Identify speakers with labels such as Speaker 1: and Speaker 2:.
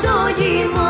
Speaker 1: 多疑惑。